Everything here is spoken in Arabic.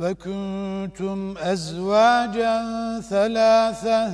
وكنتم أزواجا ثلاثة